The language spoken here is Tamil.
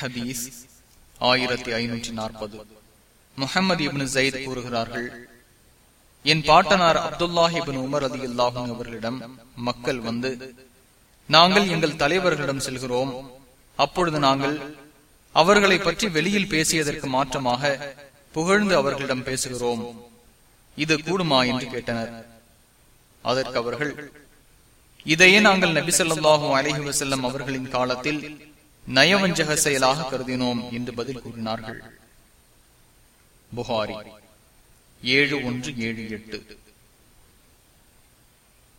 ஹதீஸ் ஆயிரத்தி ஐநூற்றி நாற்பது. முகமது இபின் ஜயித் கூறுகிறார்கள் என் பாட்டனார் அப்துல்லாஹிபின் உமர் அதி அல்லாஹும் அவர்களிடம் மக்கள் வந்து நாங்கள் எங்கள் தலைவர்களிடம் செல்கிறோம். அப்பொழுது நாங்கள் அவர்களை பற்றி வெளியில் பேசியதற்கு மாற்றமாக புகழ்ந்து அவர்களிடம் பேசுகிறோம். இது கூடுமா? என்று கேட்டனர். அதற்கு அவர்கள் இதையே நாங்கள் நபிசல்லாஹும் அலஹி வசல்லம் அவர்களின் காலத்தில் நயவஞ்சக செயலாக கருதினோம் என்று பதில் கூறினார்கள். புகாரி ஏழு ஒன்று ஏழு எட்டு.